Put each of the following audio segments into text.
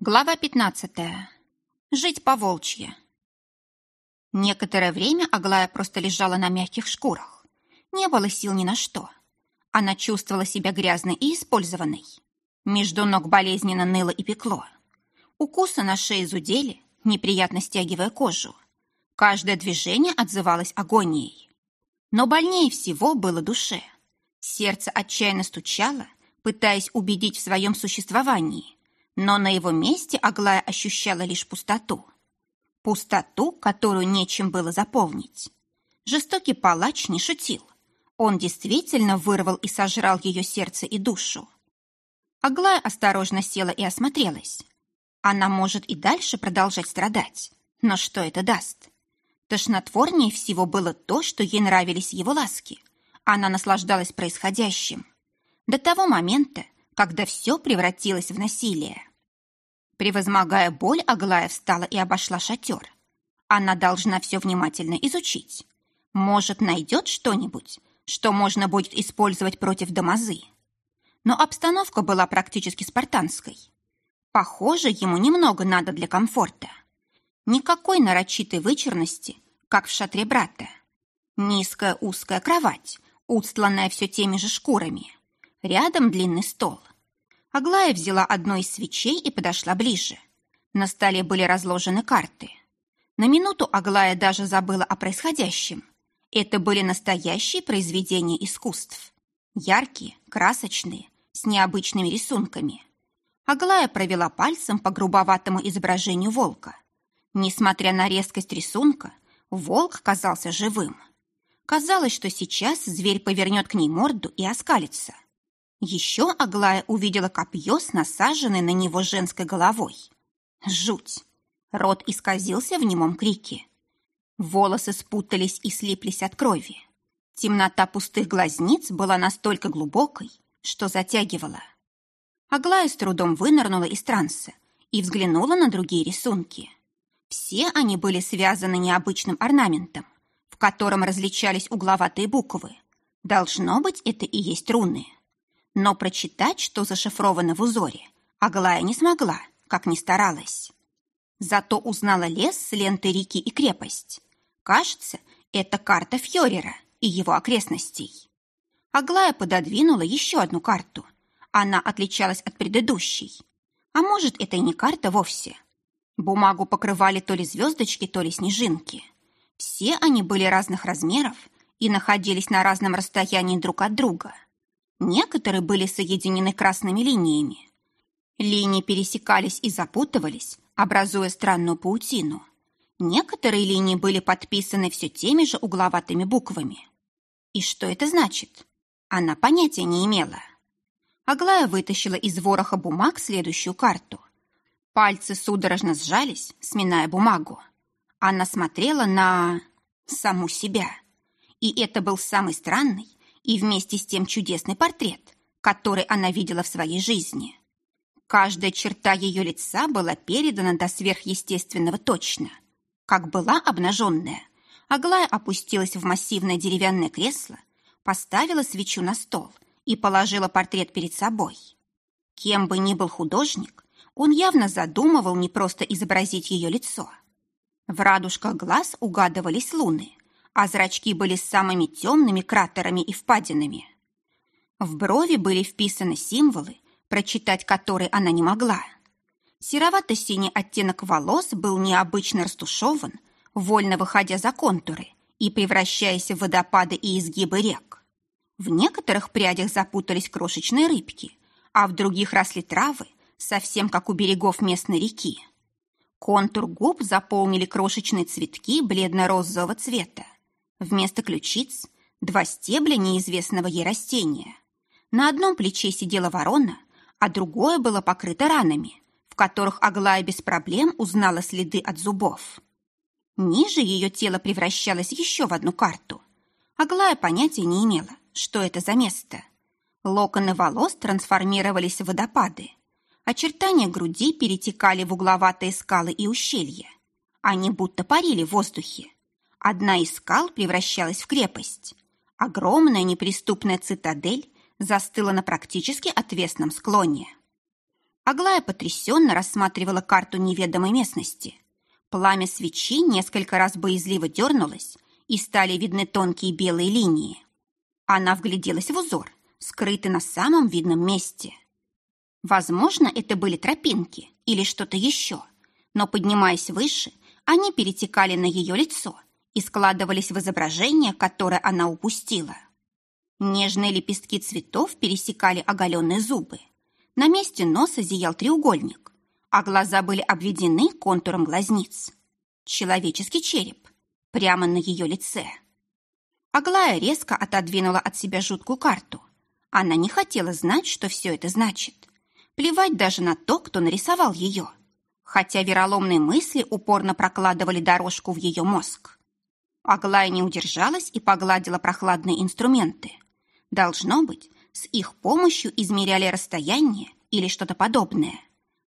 Глава 15. Жить по-волчьи. Некоторое время Аглая просто лежала на мягких шкурах. Не было сил ни на что. Она чувствовала себя грязной и использованной. Между ног болезненно ныло и пекло. Укусы на шее зудели, неприятно стягивая кожу. Каждое движение отзывалось агонией. Но больнее всего было душе. Сердце отчаянно стучало, пытаясь убедить в своем существовании – но на его месте Аглая ощущала лишь пустоту. Пустоту, которую нечем было заполнить. Жестокий палач не шутил. Он действительно вырвал и сожрал ее сердце и душу. Аглая осторожно села и осмотрелась. Она может и дальше продолжать страдать. Но что это даст? Тошнотворнее всего было то, что ей нравились его ласки. Она наслаждалась происходящим. До того момента, когда все превратилось в насилие. Превозмогая боль, Аглая встала и обошла шатер. Она должна все внимательно изучить. Может, найдет что-нибудь, что можно будет использовать против Дамазы. Но обстановка была практически спартанской. Похоже, ему немного надо для комфорта. Никакой нарочитой вычурности, как в шатре брата. Низкая узкая кровать, устланная все теми же шкурами. Рядом длинный стол. Аглая взяла одну из свечей и подошла ближе. На столе были разложены карты. На минуту Аглая даже забыла о происходящем. Это были настоящие произведения искусств. Яркие, красочные, с необычными рисунками. Аглая провела пальцем по грубоватому изображению волка. Несмотря на резкость рисунка, волк казался живым. Казалось, что сейчас зверь повернет к ней морду и оскалится – еще Аглая увидела копье с насаженной на него женской головой. Жуть! Рот исказился в немом крике. Волосы спутались и слиплись от крови. Темнота пустых глазниц была настолько глубокой, что затягивала. Аглая с трудом вынырнула из транса и взглянула на другие рисунки. Все они были связаны необычным орнаментом, в котором различались угловатые буквы. Должно быть, это и есть руны. Но прочитать, что зашифровано в узоре, Аглая не смогла, как ни старалась. Зато узнала лес с лентой реки и крепость. Кажется, это карта Фьорера и его окрестностей. Аглая пододвинула еще одну карту. Она отличалась от предыдущей. А может, это и не карта вовсе. Бумагу покрывали то ли звездочки, то ли снежинки. Все они были разных размеров и находились на разном расстоянии друг от друга – Некоторые были соединены красными линиями. Линии пересекались и запутывались, образуя странную паутину. Некоторые линии были подписаны все теми же угловатыми буквами. И что это значит? Она понятия не имела. Аглая вытащила из вороха бумаг следующую карту. Пальцы судорожно сжались, сминая бумагу. Она смотрела на... саму себя. И это был самый странный, и вместе с тем чудесный портрет, который она видела в своей жизни. Каждая черта ее лица была передана до сверхъестественного точно. Как была обнаженная, Аглая опустилась в массивное деревянное кресло, поставила свечу на стол и положила портрет перед собой. Кем бы ни был художник, он явно задумывал не просто изобразить ее лицо. В радужках глаз угадывались луны, а зрачки были самыми темными кратерами и впадинами. В брови были вписаны символы, прочитать которые она не могла. Серовато-синий оттенок волос был необычно растушеван, вольно выходя за контуры и превращаясь в водопады и изгибы рек. В некоторых прядях запутались крошечные рыбки, а в других росли травы, совсем как у берегов местной реки. Контур губ заполнили крошечные цветки бледно-розового цвета. Вместо ключиц два стебля неизвестного ей растения. На одном плече сидела ворона, а другое было покрыто ранами, в которых Аглая без проблем узнала следы от зубов. Ниже ее тело превращалось еще в одну карту. Аглая понятия не имела, что это за место. Локоны волос трансформировались в водопады. Очертания груди перетекали в угловатые скалы и ущелья. Они будто парили в воздухе. Одна из скал превращалась в крепость. Огромная неприступная цитадель застыла на практически отвесном склоне. Аглая потрясенно рассматривала карту неведомой местности. Пламя свечи несколько раз боязливо дернулось, и стали видны тонкие белые линии. Она вгляделась в узор, скрытый на самом видном месте. Возможно, это были тропинки или что-то еще, но, поднимаясь выше, они перетекали на ее лицо и складывались в изображение, которое она упустила. Нежные лепестки цветов пересекали оголенные зубы. На месте носа зиял треугольник, а глаза были обведены контуром глазниц. Человеческий череп прямо на ее лице. Аглая резко отодвинула от себя жуткую карту. Она не хотела знать, что все это значит. Плевать даже на то, кто нарисовал ее. Хотя вероломные мысли упорно прокладывали дорожку в ее мозг. Аглая не удержалась и погладила прохладные инструменты. Должно быть, с их помощью измеряли расстояние или что-то подобное.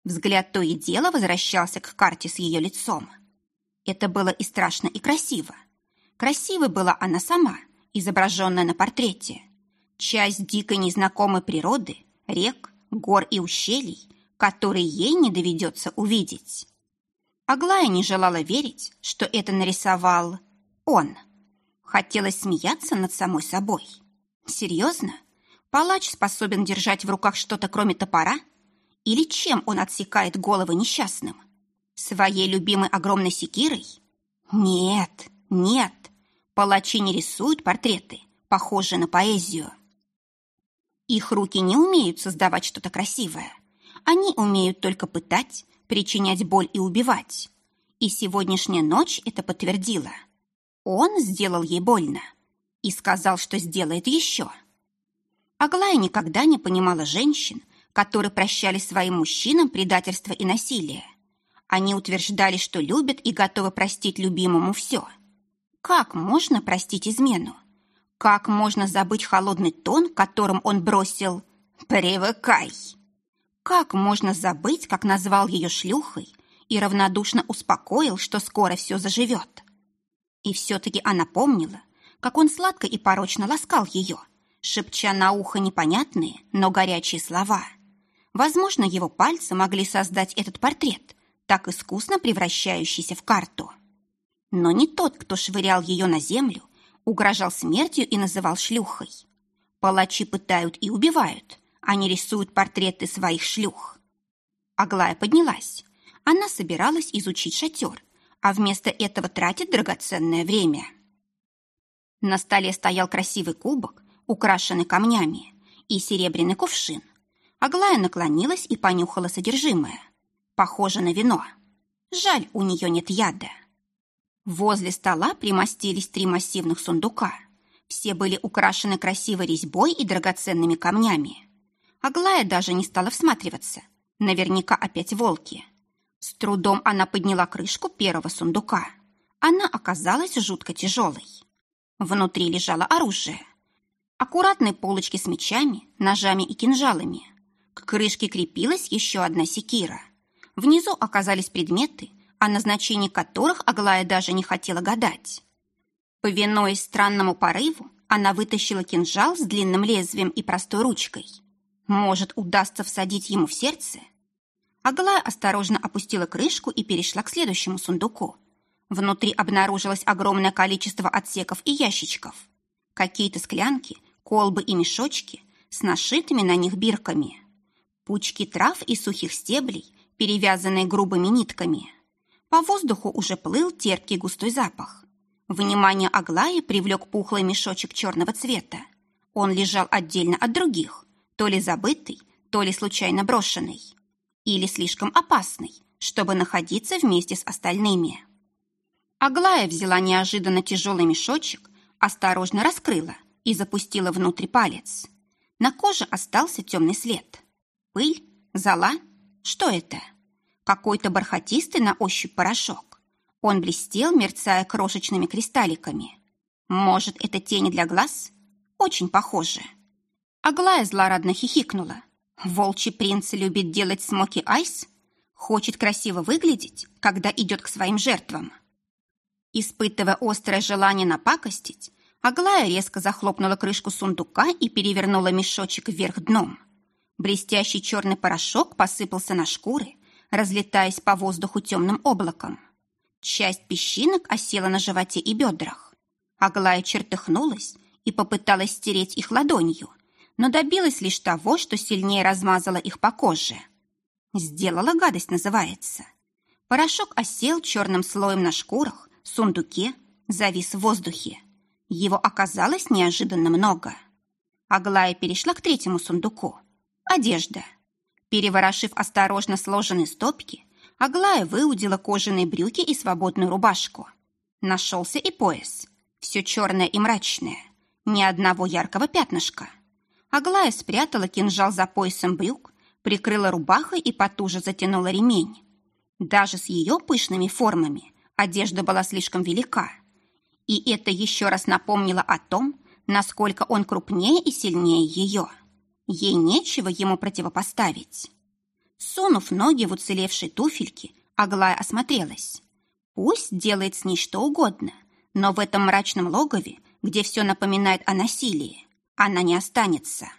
Взгляд то и дело возвращался к карте с ее лицом. Это было и страшно, и красиво. Красивой была она сама, изображенная на портрете. Часть дикой незнакомой природы, рек, гор и ущелий, которые ей не доведется увидеть. Аглая не желала верить, что это нарисовал он. Хотелось смеяться над самой собой. Серьезно? Палач способен держать в руках что-то кроме топора? Или чем он отсекает головы несчастным? Своей любимой огромной секирой? Нет, нет. Палачи не рисуют портреты, похожие на поэзию. Их руки не умеют создавать что-то красивое. Они умеют только пытать, причинять боль и убивать. И сегодняшняя ночь это подтвердила. Он сделал ей больно и сказал, что сделает еще. Аглая никогда не понимала женщин, которые прощали своим мужчинам предательство и насилие. Они утверждали, что любят и готовы простить любимому все. Как можно простить измену? Как можно забыть холодный тон, которым он бросил «Привыкай»? Как можно забыть, как назвал ее шлюхой и равнодушно успокоил, что скоро все заживет? И все-таки она помнила, как он сладко и порочно ласкал ее, шепча на ухо непонятные, но горячие слова. Возможно, его пальцы могли создать этот портрет, так искусно превращающийся в карту. Но не тот, кто швырял ее на землю, угрожал смертью и называл шлюхой. Палачи пытают и убивают, они рисуют портреты своих шлюх. Аглая поднялась. Она собиралась изучить шатер, а вместо этого тратит драгоценное время. На столе стоял красивый кубок, украшенный камнями, и серебряный кувшин. Аглая наклонилась и понюхала содержимое. Похоже на вино. Жаль, у нее нет яда. Возле стола примостились три массивных сундука. Все были украшены красивой резьбой и драгоценными камнями. Аглая даже не стала всматриваться. Наверняка опять волки. С трудом она подняла крышку первого сундука. Она оказалась жутко тяжелой. Внутри лежало оружие. Аккуратные полочки с мечами, ножами и кинжалами. К крышке крепилась еще одна секира. Внизу оказались предметы, о назначении которых Аглая даже не хотела гадать. Повинуясь странному порыву, она вытащила кинжал с длинным лезвием и простой ручкой. Может, удастся всадить ему в сердце? Аглая осторожно опустила крышку и перешла к следующему сундуку. Внутри обнаружилось огромное количество отсеков и ящичков. Какие-то склянки, колбы и мешочки с нашитыми на них бирками, пучки трав и сухих стеблей, перевязанные грубыми нитками. По воздуху уже плыл терпкий густой запах. Внимание Аглаи привлек пухлый мешочек черного цвета. Он лежал отдельно от других, то ли забытый, то ли случайно брошенный. Или слишком опасный, чтобы находиться вместе с остальными. Аглая взяла неожиданно тяжелый мешочек, осторожно раскрыла – и запустила внутрь палец. На коже остался темный след. Пыль? Зола? Что это? Какой-то бархатистый на ощупь порошок. Он блестел, мерцая крошечными кристалликами. Может, это тени для глаз? Очень похоже. Аглая злорадно хихикнула. Волчий принц любит делать смоки-айс? Хочет красиво выглядеть, когда идет к своим жертвам. Испытывая острое желание напакостить, Аглая резко захлопнула крышку сундука и перевернула мешочек вверх дном. Блестящий черный порошок посыпался на шкуры, разлетаясь по воздуху темным облаком. Часть песчинок осела на животе и бедрах. Аглая чертыхнулась и попыталась стереть их ладонью, но добилась лишь того, что сильнее размазала их по коже. Сделала гадость, называется. Порошок осел черным слоем на шкурах, сундуке, завис в воздухе. Его оказалось неожиданно много. Аглая перешла к третьему сундуку. Одежда. Переворошив осторожно сложенные стопки, Аглая выудила кожаные брюки и свободную рубашку. Нашелся и пояс. Все черное и мрачное. Ни одного яркого пятнышка. Аглая спрятала кинжал за поясом брюк, прикрыла рубахой и потуже затянула ремень. Даже с ее пышными формами одежда была слишком велика. И это еще раз напомнило о том, насколько он крупнее и сильнее ее. Ей нечего ему противопоставить. Сунув ноги в уцелевшие туфельки, Аглая осмотрелась. Пусть делает с ней что угодно, но в этом мрачном логове, где все напоминает о насилии, она не останется.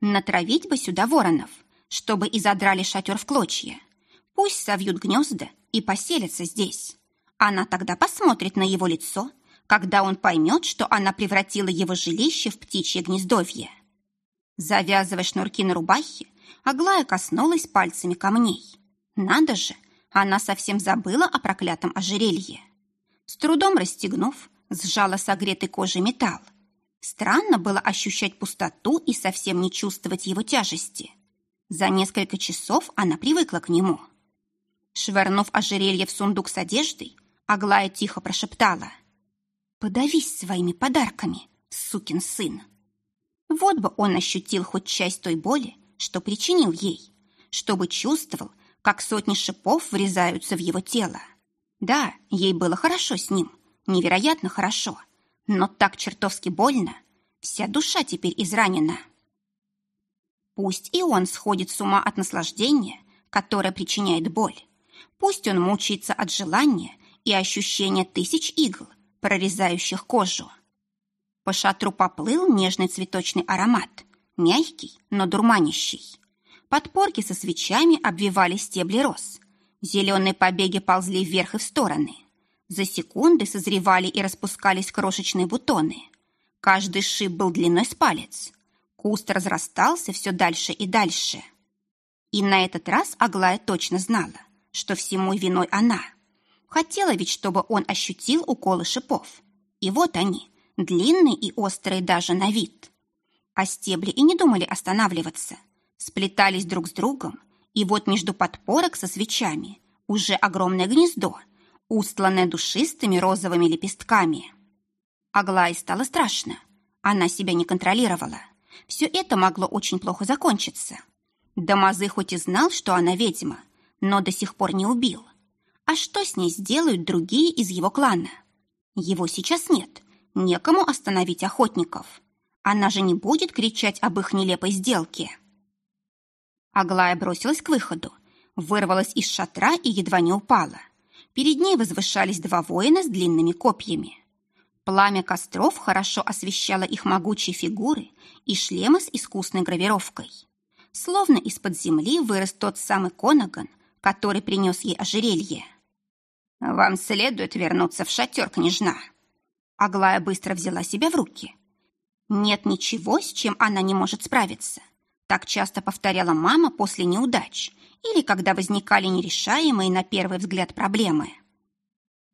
Натравить бы сюда воронов, чтобы и задрали шатер в клочья. Пусть совьют гнезда и поселятся здесь. Она тогда посмотрит на его лицо когда он поймет, что она превратила его жилище в птичье гнездовье. Завязывая шнурки на рубахе, Аглая коснулась пальцами камней. Надо же, она совсем забыла о проклятом ожерелье. С трудом расстегнув, сжала согретый кожей металл. Странно было ощущать пустоту и совсем не чувствовать его тяжести. За несколько часов она привыкла к нему. Швырнув ожерелье в сундук с одеждой, Аглая тихо прошептала — Подавись своими подарками, сукин сын. Вот бы он ощутил хоть часть той боли, что причинил ей, чтобы чувствовал, как сотни шипов врезаются в его тело. Да, ей было хорошо с ним, невероятно хорошо, но так чертовски больно, вся душа теперь изранена. Пусть и он сходит с ума от наслаждения, которое причиняет боль. Пусть он мучается от желания и ощущения тысяч игл, прорезающих кожу. По шатру поплыл нежный цветочный аромат, мягкий, но дурманящий. Подпорки со свечами обвивали стебли роз. Зеленые побеги ползли вверх и в стороны. За секунды созревали и распускались крошечные бутоны. Каждый шип был длиной с палец. Куст разрастался все дальше и дальше. И на этот раз Аглая точно знала, что всему виной она – Хотела ведь, чтобы он ощутил уколы шипов. И вот они, длинные и острые даже на вид. А стебли и не думали останавливаться. Сплетались друг с другом, и вот между подпорок со свечами уже огромное гнездо, устланное душистыми розовыми лепестками. Аглае стало страшно. Она себя не контролировала. Все это могло очень плохо закончиться. Дамазы хоть и знал, что она ведьма, но до сих пор не убил. А что с ней сделают другие из его клана? Его сейчас нет. Некому остановить охотников. Она же не будет кричать об их нелепой сделке. Аглая бросилась к выходу, вырвалась из шатра и едва не упала. Перед ней возвышались два воина с длинными копьями. Пламя костров хорошо освещало их могучие фигуры и шлемы с искусной гравировкой. Словно из-под земли вырос тот самый Конаган, который принес ей ожерелье. «Вам следует вернуться в шатер, княжна». Аглая быстро взяла себя в руки. Нет ничего, с чем она не может справиться. Так часто повторяла мама после неудач или когда возникали нерешаемые на первый взгляд проблемы.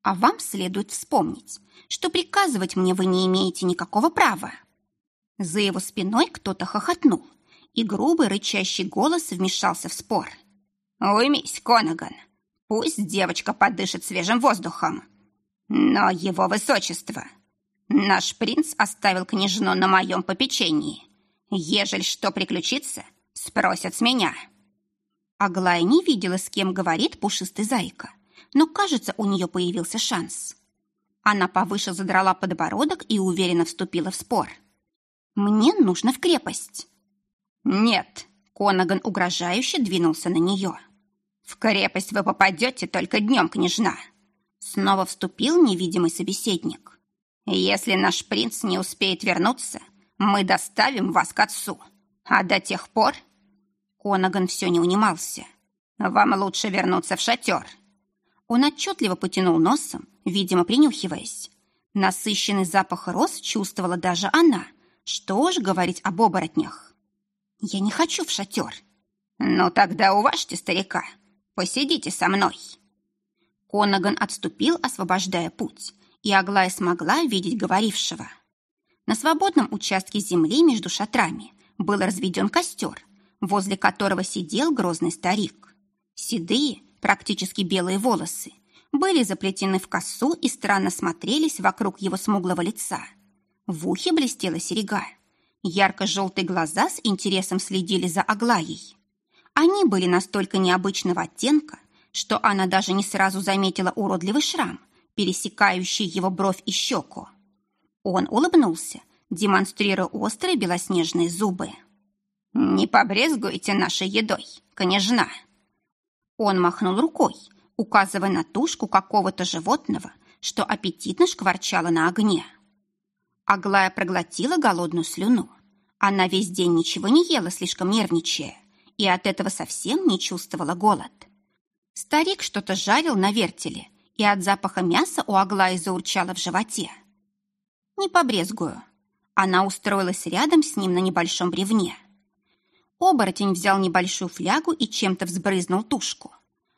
А вам следует вспомнить, что приказывать мне вы не имеете никакого права. За его спиной кто-то хохотнул, и грубый рычащий голос вмешался в спор. «Уймись, Конаган, Пусть девочка подышит свежим воздухом. Но его высочество, наш принц оставил княжну на моем попечении. Ежели что приключится, спросят с меня. Аглая не видела, с кем говорит пушистый зайка, но, кажется, у нее появился шанс. Она повыше задрала подбородок и уверенно вступила в спор. «Мне нужно в крепость». «Нет», — Конаган угрожающе двинулся на нее. «В крепость вы попадете только днем, княжна!» Снова вступил невидимый собеседник. «Если наш принц не успеет вернуться, мы доставим вас к отцу. А до тех пор...» Конаган все не унимался. «Вам лучше вернуться в шатер». Он отчетливо потянул носом, видимо, принюхиваясь. Насыщенный запах роз чувствовала даже она. Что ж говорить об оборотнях? «Я не хочу в шатер». «Ну тогда уважьте старика. Посидите со мной». Конаган отступил, освобождая путь, и Аглая смогла видеть говорившего. На свободном участке земли между шатрами был разведен костер, возле которого сидел грозный старик. Седые, практически белые волосы были заплетены в косу и странно смотрелись вокруг его смуглого лица. В ухе блестела серега. Ярко-желтые глаза с интересом следили за Аглаей. Они были настолько необычного оттенка, что она даже не сразу заметила уродливый шрам, пересекающий его бровь и щеку. Он улыбнулся, демонстрируя острые белоснежные зубы. «Не побрезгуйте нашей едой, княжна!» Он махнул рукой, указывая на тушку какого-то животного, что аппетитно шкварчало на огне. Аглая проглотила голодную слюну. Она весь день ничего не ела, слишком нервничая, и от этого совсем не чувствовала голод. Старик что-то жарил на вертеле, и от запаха мяса у Аглаи заурчало в животе. «Не побрезгую». Она устроилась рядом с ним на небольшом бревне. Оборотень взял небольшую флягу и чем-то взбрызнул тушку.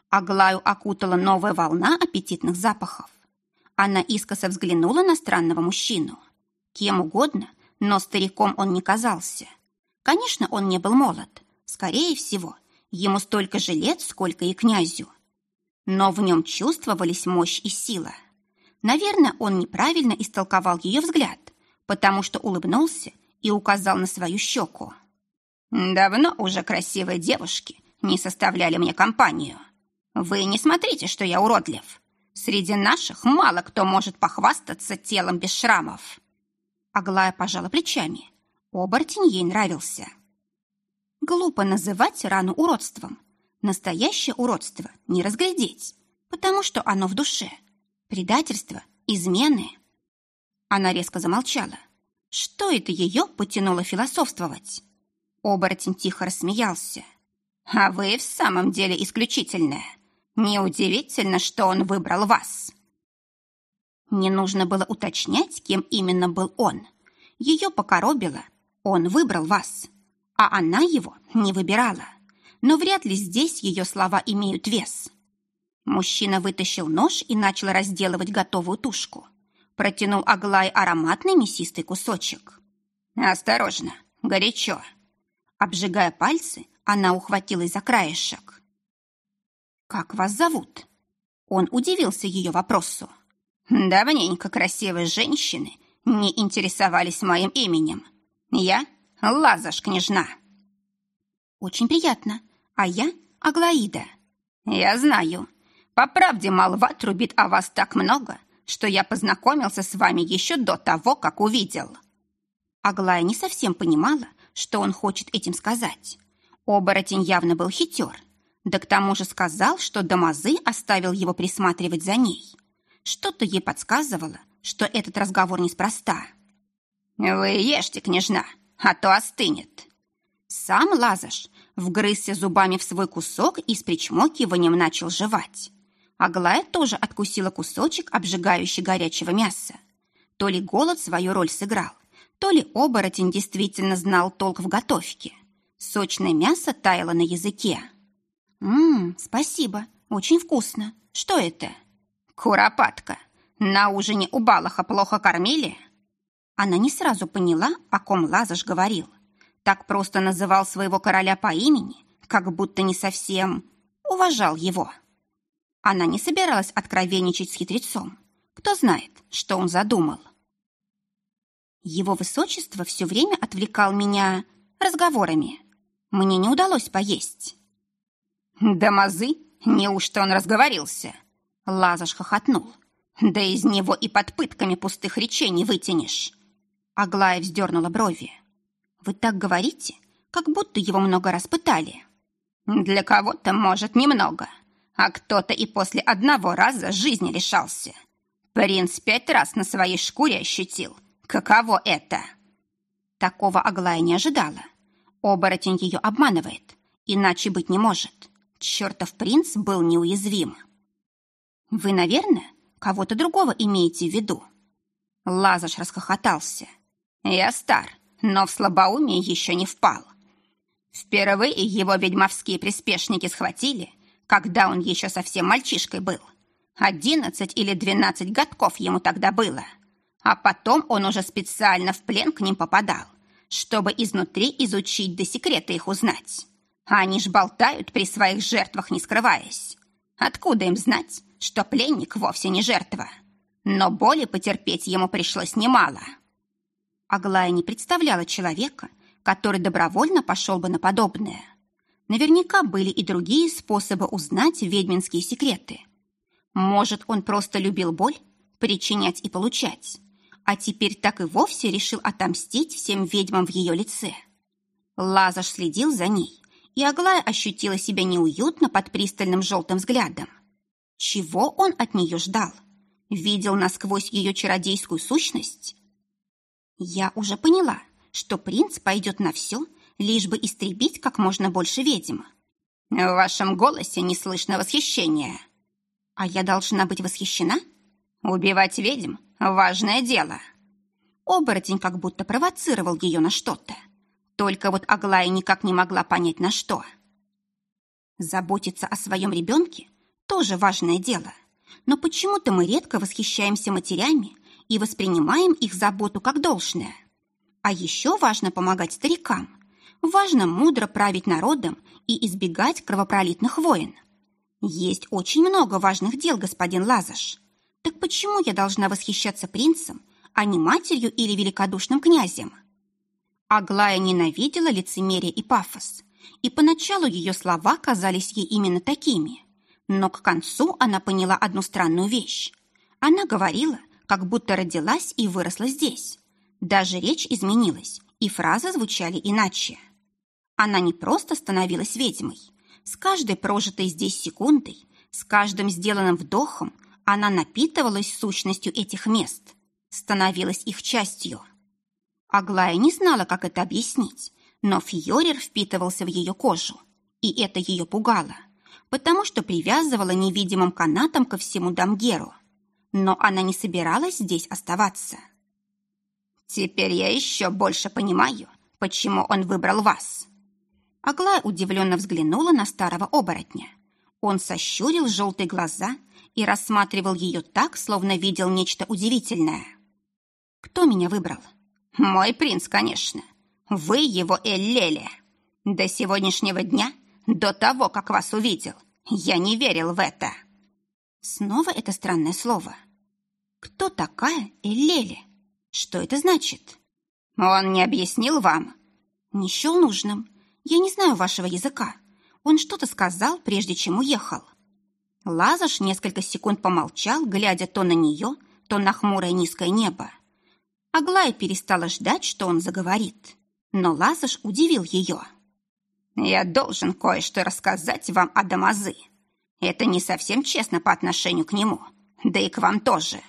Аглаю окутала новая волна аппетитных запахов. Она искоса взглянула на странного мужчину. Кем угодно, но стариком он не казался. Конечно, он не был молод. Скорее всего, ему столько же лет, сколько и князю. Но в нем чувствовались мощь и сила. Наверное, он неправильно истолковал ее взгляд, потому что улыбнулся и указал на свою щеку. «Давно уже красивые девушки не составляли мне компанию. Вы не смотрите, что я уродлив. Среди наших мало кто может похвастаться телом без шрамов». Аглая пожала плечами. Оборотень ей нравился. Глупо называть рану уродством. Настоящее уродство не разглядеть, потому что оно в душе. Предательство, измены. Она резко замолчала. Что это ее потянуло философствовать? Оборотень тихо рассмеялся. «А вы в самом деле исключительная. Неудивительно, что он выбрал вас». Не нужно было уточнять, кем именно был он. Ее покоробило. Он выбрал вас. А она его не выбирала. Но вряд ли здесь ее слова имеют вес. Мужчина вытащил нож и начал разделывать готовую тушку. Протянул Аглай ароматный мясистый кусочек. «Осторожно, горячо». Обжигая пальцы, она ухватилась за краешек. «Как вас зовут?» Он удивился ее вопросу. «Давненько красивые женщины не интересовались моим именем. Я Лазаш, княжна». «Очень приятно. А я Аглаида». «Я знаю. По правде молва трубит о вас так много, что я познакомился с вами еще до того, как увидел». Аглая не совсем понимала, что он хочет этим сказать. Оборотень явно был хитер. Да к тому же сказал, что Дамазы оставил его присматривать за ней. Что-то ей подсказывало, что этот разговор неспроста. «Вы ешьте, княжна, а то остынет». Сам Лазаш вгрызся зубами в свой кусок и с причмокиванием начал жевать. Аглая тоже откусила кусочек обжигающий горячего мяса. То ли голод свою роль сыграл, то ли оборотень действительно знал толк в готовке. Сочное мясо таяло на языке. «Ммм, спасибо, очень вкусно. Что это?» «Куропатка. На ужине у Балаха плохо кормили?» Она не сразу поняла, о ком Лазаш говорил. Так просто называл своего короля по имени, как будто не совсем уважал его. Она не собиралась откровенничать с хитрецом. Кто знает, что он задумал. Его высочество все время отвлекал меня разговорами. Мне не удалось поесть. «Дамазы? Неужто он разговорился?» Лазаш хохотнул. «Да из него и под пытками пустых речей не вытянешь. Аглая вздернула брови. «Вы так говорите, как будто его много раз пытали». «Для кого-то, может, немного, а кто-то и после одного раза жизни лишался. Принц пять раз на своей шкуре ощутил. Каково это?» Такого Аглая не ожидала. Оборотень ее обманывает. Иначе быть не может. Чертов принц был неуязвим. Вы, наверное, кого-то другого имеете в виду? Лазаш расхохотался. Я стар, но в слабоумие еще не впал. Впервые его ведьмовские приспешники схватили, когда он еще совсем мальчишкой был. Одиннадцать или двенадцать годков ему тогда было. А потом он уже специально в плен к ним попадал, чтобы изнутри изучить да секреты их узнать. Они ж болтают при своих жертвах, не скрываясь. Откуда им знать, что пленник вовсе не жертва? Но боли потерпеть ему пришлось немало. Аглая не представляла человека, который добровольно пошел бы на подобное. Наверняка были и другие способы узнать ведьминские секреты. Может, он просто любил боль, причинять и получать, а теперь так и вовсе решил отомстить всем ведьмам в ее лице. Лазаш следил за ней, и Аглая ощутила себя неуютно под пристальным желтым взглядом. Чего он от нее ждал? Видел насквозь ее чародейскую сущность? Я уже поняла, что принц пойдет на все, лишь бы истребить как можно больше ведьм. В вашем голосе не слышно восхищения. А я должна быть восхищена? Убивать ведьм — важное дело. Оборотень как будто провоцировал ее на что-то. Только вот Аглая никак не могла понять, на что. Заботиться о своем ребенке — тоже важное дело. Но почему-то мы редко восхищаемся матерями и воспринимаем их заботу как должное. А еще важно помогать старикам. Важно мудро править народом и избегать кровопролитных войн. Есть очень много важных дел, господин Лазаш. Так почему я должна восхищаться принцем, а не матерью или великодушным князем? Аглая ненавидела лицемерие и пафос, и поначалу ее слова казались ей именно такими. Но к концу она поняла одну странную вещь. Она говорила, как будто родилась и выросла здесь. Даже речь изменилась, и фразы звучали иначе. Она не просто становилась ведьмой. С каждой прожитой здесь секундой, с каждым сделанным вдохом она напитывалась сущностью этих мест, становилась их частью. Аглая не знала, как это объяснить, но Фьорер впитывался в ее кожу, и это ее пугало, потому что привязывала невидимым канатом ко всему Дамгеру – но она не собиралась здесь оставаться. «Теперь я еще больше понимаю, почему он выбрал вас». Аглая удивленно взглянула на старого оборотня. Он сощурил желтые глаза и рассматривал ее так, словно видел нечто удивительное. «Кто меня выбрал?» «Мой принц, конечно. Вы его Эллеле. До сегодняшнего дня, до того, как вас увидел, я не верил в это». Снова это странное слово. Кто такая Эллеле? Что это значит? Он не объяснил вам? Не счел нужным. Я не знаю вашего языка. Он что-то сказал, прежде чем уехал. Лазаш несколько секунд помолчал, глядя то на нее, то на хмурое низкое небо. Аглая перестала ждать, что он заговорит. Но Лазаш удивил ее. «Я должен кое-что рассказать вам о Дамазы. Это не совсем честно по отношению к нему, да и к вам тоже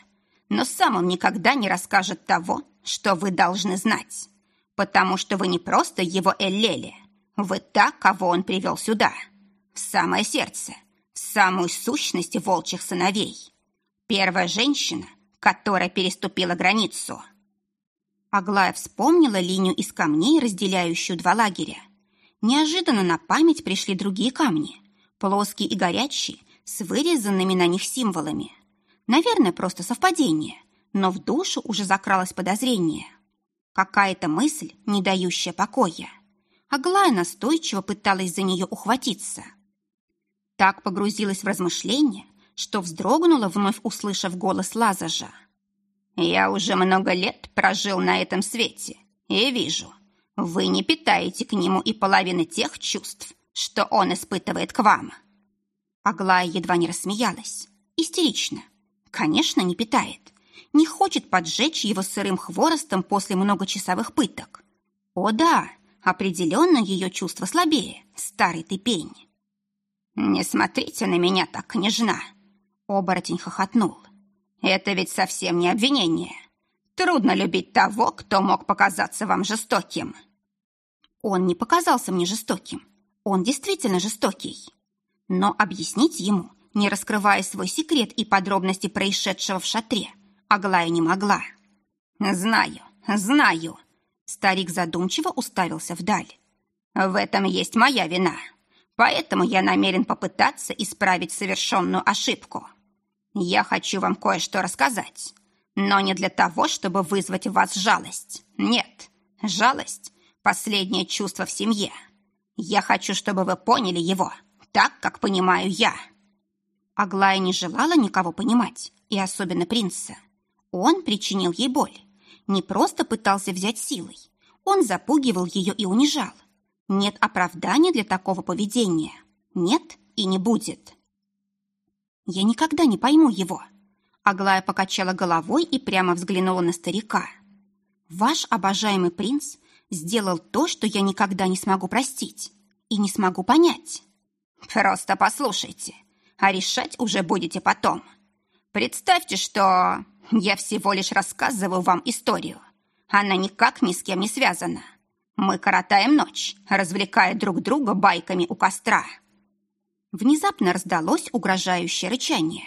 но сам он никогда не расскажет того, что вы должны знать, потому что вы не просто его Эллели, вы та, кого он привел сюда, в самое сердце, в самую сущность волчьих сыновей. Первая женщина, которая переступила границу. Аглая вспомнила линию из камней, разделяющую два лагеря. Неожиданно на память пришли другие камни, плоские и горячие, с вырезанными на них символами – Наверное, просто совпадение, но в душу уже закралось подозрение. Какая-то мысль, не дающая покоя. Аглая настойчиво пыталась за нее ухватиться. Так погрузилась в размышления, что вздрогнула, вновь услышав голос Лазажа. «Я уже много лет прожил на этом свете и вижу, вы не питаете к нему и половины тех чувств, что он испытывает к вам». Аглая едва не рассмеялась, истерично, Конечно, не питает. Не хочет поджечь его сырым хворостом после многочасовых пыток. О да, определенно ее чувство слабее, старый ты пень. «Не смотрите на меня так, княжна!» Оборотень хохотнул. «Это ведь совсем не обвинение. Трудно любить того, кто мог показаться вам жестоким». Он не показался мне жестоким. Он действительно жестокий. Но объяснить ему, не раскрывая свой секрет и подробности происшедшего в шатре, Аглая не могла. «Знаю, знаю», — старик задумчиво уставился вдаль. «В этом есть моя вина, поэтому я намерен попытаться исправить совершенную ошибку. Я хочу вам кое-что рассказать, но не для того, чтобы вызвать в вас жалость. Нет, жалость — последнее чувство в семье. Я хочу, чтобы вы поняли его, так, как понимаю я». Аглая не желала никого понимать, и особенно принца. Он причинил ей боль. Не просто пытался взять силой. Он запугивал ее и унижал. Нет оправдания для такого поведения. Нет и не будет. Я никогда не пойму его. Аглая покачала головой и прямо взглянула на старика. Ваш обожаемый принц сделал то, что я никогда не смогу простить и не смогу понять. Просто послушайте, а решать уже будете потом. Представьте, что я всего лишь рассказываю вам историю. Она никак ни с кем не связана. Мы коротаем ночь, развлекая друг друга байками у костра. Внезапно раздалось угрожающее рычание.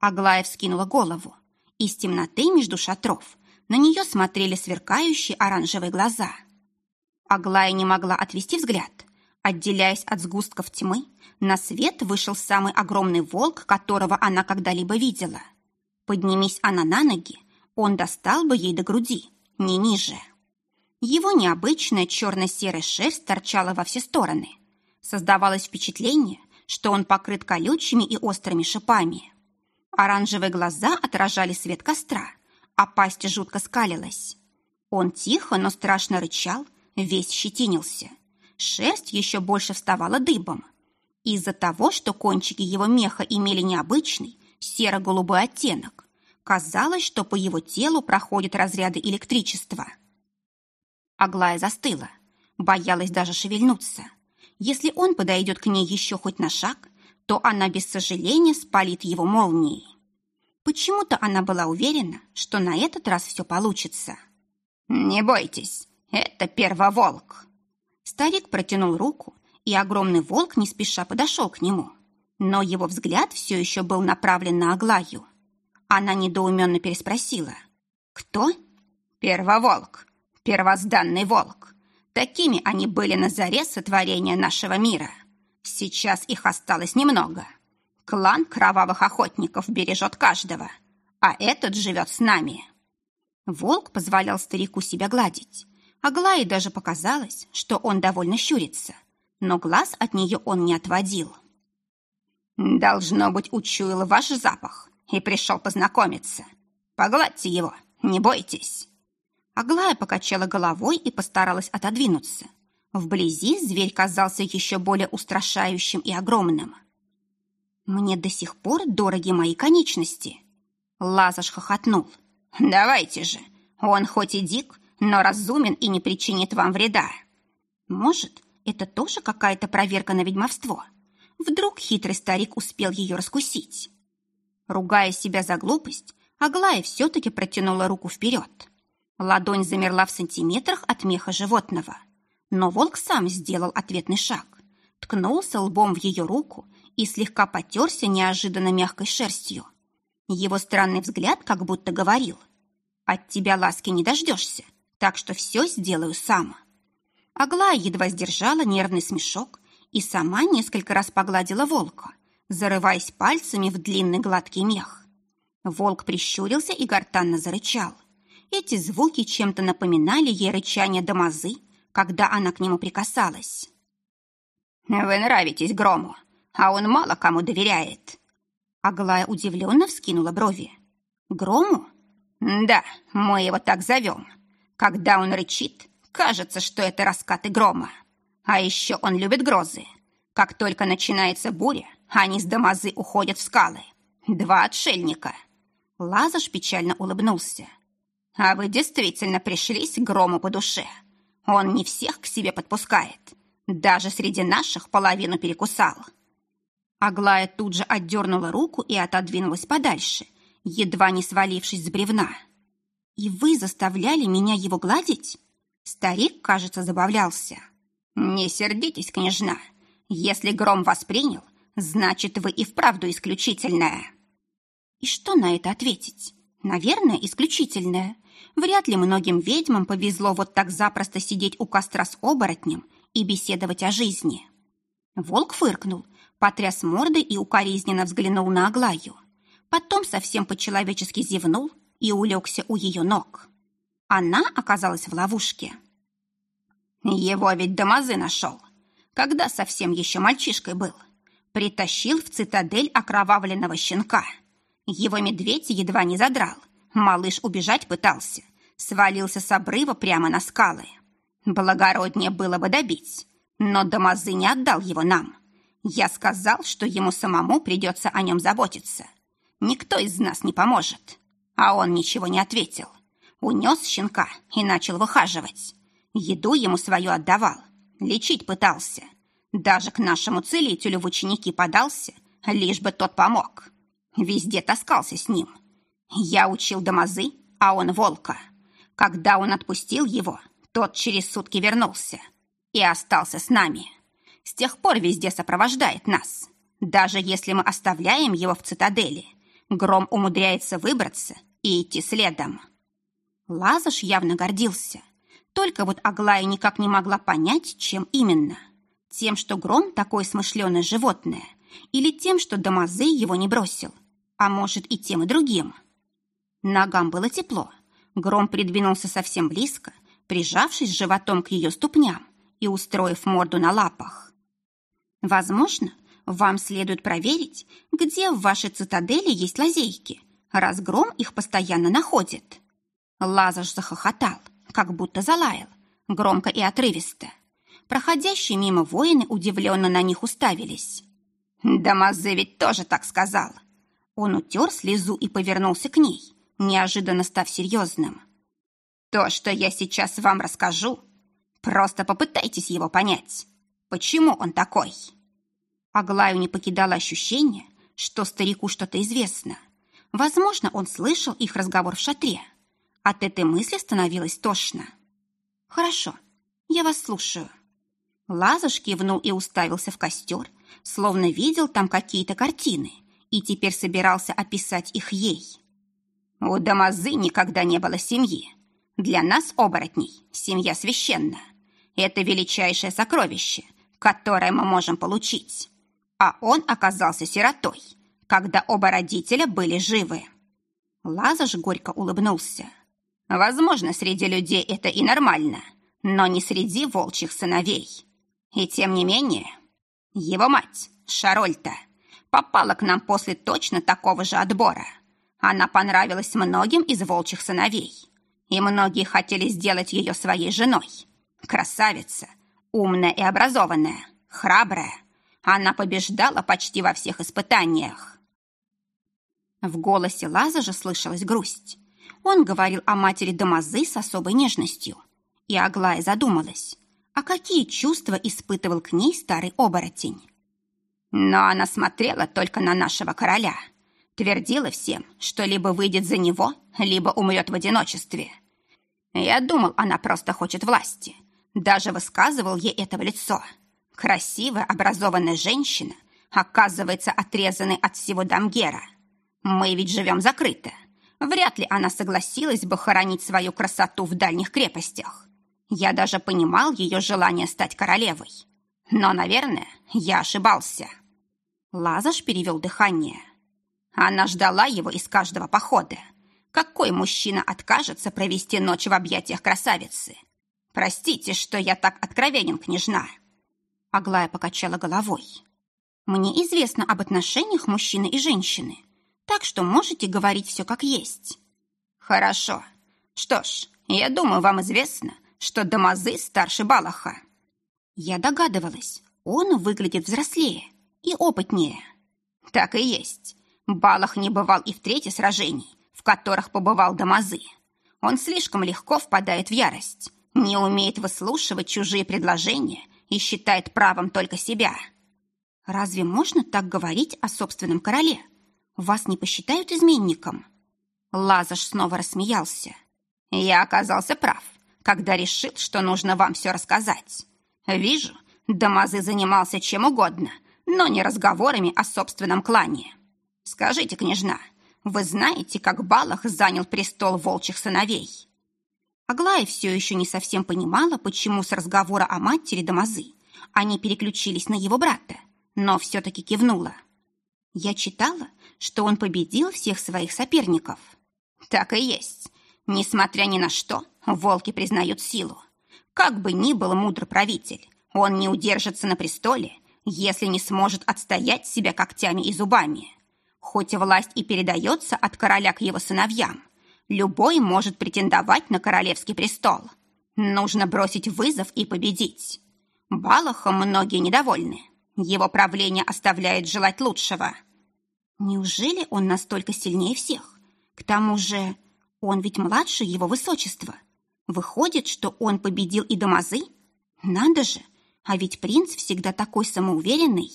Аглая вскинула голову. Из темноты между шатров на нее смотрели сверкающие оранжевые глаза. Аглая не могла отвести взгляд. Отделяясь от сгустков тьмы, на свет вышел самый огромный волк, которого она когда-либо видела. Поднимись она на ноги, он достал бы ей до груди, не ниже. Его необычная черно-серая шерсть торчала во все стороны. Создавалось впечатление, что он покрыт колючими и острыми шипами. Оранжевые глаза отражали свет костра, а пасть жутко скалилась. Он тихо, но страшно рычал, весь щетинился. Шерсть еще больше вставала дыбом. Из-за того, что кончики его меха имели необычный серо-голубой оттенок, казалось, что по его телу проходят разряды электричества. Аглая застыла, боялась даже шевельнуться. Если он подойдет к ней еще хоть на шаг, то она без сожаления спалит его молнией. Почему-то она была уверена, что на этот раз все получится. «Не бойтесь, это первоволк!» Старик протянул руку, и огромный волк не спеша подошел к нему. Но его взгляд все еще был направлен на Аглаю. Она недоуменно переспросила. «Кто?» «Первоволк, первозданный волк. Такими они были на заре сотворения нашего мира. Сейчас их осталось немного. Клан кровавых охотников бережет каждого, а этот живет с нами. Волк позволял старику себя гладить. Аглае даже показалось, что он довольно щурится, но глаз от нее он не отводил. «Должно быть, учуял ваш запах и пришел познакомиться. Погладьте его, не бойтесь». Аглая покачала головой и постаралась отодвинуться. Вблизи зверь казался еще более устрашающим и огромным. «Мне до сих пор дороги мои конечности!» Лазаш хохотнул. «Давайте же! Он хоть и дик, но разумен и не причинит вам вреда!» «Может, это тоже какая-то проверка на ведьмовство? Вдруг хитрый старик успел ее раскусить?» Ругая себя за глупость, Аглая все-таки протянула руку вперед. Ладонь замерла в сантиметрах от меха животного. Но волк сам сделал ответный шаг. Ткнулся лбом в ее руку и слегка потерся неожиданно мягкой шерстью. Его странный взгляд как будто говорил. «От тебя ласки не дождешься, так что все сделаю сам». Аглая едва сдержала нервный смешок и сама несколько раз погладила волка, зарываясь пальцами в длинный гладкий мех. Волк прищурился и гортанно зарычал. Эти звуки чем-то напоминали ей рычание Дамазы, когда она к нему прикасалась. «Вы нравитесь Грому, а он мало кому доверяет». Аглая удивленно вскинула брови. «Грому?» «Да, мы его так зовем. Когда он рычит, кажется, что это раскаты грома. А еще он любит грозы. Как только начинается буря, они с Дамазы уходят в скалы. Два отшельника». Лазаш печально улыбнулся. А вы действительно пришлись грому по душе. Он не всех к себе подпускает. Даже среди наших половину перекусал. Аглая тут же отдернула руку и отодвинулась подальше, едва не свалившись с бревна. «И вы заставляли меня его гладить?» Старик, кажется, забавлялся. «Не сердитесь, княжна. Если гром воспринял, значит, вы и вправду исключительная». И что на это ответить? Наверное, исключительная. Вряд ли многим ведьмам повезло вот так запросто сидеть у костра с оборотнем и беседовать о жизни. Волк фыркнул, потряс мордой и укоризненно взглянул на Аглаю. Потом совсем по-человечески зевнул и улегся у ее ног. Она оказалась в ловушке. Его ведь Дамазы нашел, когда совсем еще мальчишкой был. Притащил в цитадель окровавленного щенка. Его медведь едва не задрал. Малыш убежать пытался. Свалился с обрыва прямо на скалы. Благороднее было бы добить. Но Дамазы не отдал его нам. Я сказал, что ему самому придется о нем заботиться. Никто из нас не поможет. А он ничего не ответил. Унес щенка и начал выхаживать. Еду ему свою отдавал. Лечить пытался. Даже к нашему целителю в ученики подался, лишь бы тот помог. Везде таскался с ним. Я учил Дамазы, а он волка. Когда он отпустил его, тот через сутки вернулся и остался с нами. С тех пор везде сопровождает нас. Даже если мы оставляем его в цитадели, Гром умудряется выбраться и идти следом. Лазаш явно гордился. Только вот Аглая никак не могла понять, чем именно. Тем, что Гром такое смышленое животное, или тем, что Дамазы его не бросил, а может и тем и другим. Ногам было тепло. Гром придвинулся совсем близко, прижавшись животом к ее ступням и устроив морду на лапах. Возможно, вам следует проверить, где в вашей цитадели есть лазейки, раз гром их постоянно находит. Лазаш захохотал, как будто залаял, громко и отрывисто. Проходящие мимо воины удивленно на них уставились. «Дамазе ведь тоже так сказал!» Он утер слезу и повернулся к ней, неожиданно став серьезным. «То, что я сейчас вам расскажу, просто попытайтесь его понять. Почему он такой?» Аглаю не покидало ощущение, что старику что-то известно. Возможно, он слышал их разговор в шатре. От этой мысли становилось тошно. «Хорошо, я вас слушаю». Лазаш кивнул и уставился в костер, словно видел там какие-то картины и теперь собирался описать их ей. «У Дамазы никогда не было семьи. Для нас, оборотней, семья священна. Это величайшее сокровище, которое мы можем получить а он оказался сиротой, когда оба родителя были живы. Лазаш горько улыбнулся. Возможно, среди людей это и нормально, но не среди волчьих сыновей. И тем не менее, его мать, Шарольта, попала к нам после точно такого же отбора. Она понравилась многим из волчьих сыновей, и многие хотели сделать ее своей женой. Красавица, умная и образованная, храбрая, она побеждала почти во всех испытаниях. В голосе Лаза же слышалась грусть. Он говорил о матери Дамазы с особой нежностью. И Аглая задумалась, а какие чувства испытывал к ней старый оборотень. Но она смотрела только на нашего короля. Твердила всем, что либо выйдет за него, либо умрет в одиночестве. Я думал, она просто хочет власти. Даже высказывал ей это в лицо. — Красивая, образованная женщина оказывается отрезанной от всего Дамгера. Мы ведь живем закрыто. Вряд ли она согласилась бы хоронить свою красоту в дальних крепостях. Я даже понимал ее желание стать королевой. Но, наверное, я ошибался. Лазаш перевел дыхание. Она ждала его из каждого похода. Какой мужчина откажется провести ночь в объятиях красавицы? Простите, что я так откровенен, княжна. Аглая покачала головой. «Мне известно об отношениях мужчины и женщины, так что можете говорить все как есть». «Хорошо. Что ж, я думаю, вам известно, что Дамазы старше Балаха». Я догадывалась, он выглядит взрослее и опытнее. Так и есть. Балах не бывал и в трети сражений, в которых побывал Дамазы. Он слишком легко впадает в ярость, не умеет выслушивать чужие предложения и считает правом только себя. Разве можно так говорить о собственном короле? Вас не посчитают изменником? Лазаш снова рассмеялся. Я оказался прав, когда решил, что нужно вам все рассказать. Вижу, Дамазы занимался чем угодно, но не разговорами о собственном клане. Скажите, княжна, вы знаете, как Балах занял престол волчьих сыновей?» Аглая все еще не совсем понимала, почему с разговора о матери Дамазы они переключились на его брата, но все-таки кивнула. Я читала, что он победил всех своих соперников. Так и есть. Несмотря ни на что, волки признают силу. Как бы ни был мудр правитель, он не удержится на престоле, если не сможет отстоять себя когтями и зубами. Хоть власть и передается от короля к его сыновьям, любой может претендовать на королевский престол. Нужно бросить вызов и победить. Балахом многие недовольны. Его правление оставляет желать лучшего. Неужели он настолько сильнее всех? К тому же он ведь младше его высочества. Выходит, что он победил и Дамазы? Надо же, а ведь принц всегда такой самоуверенный.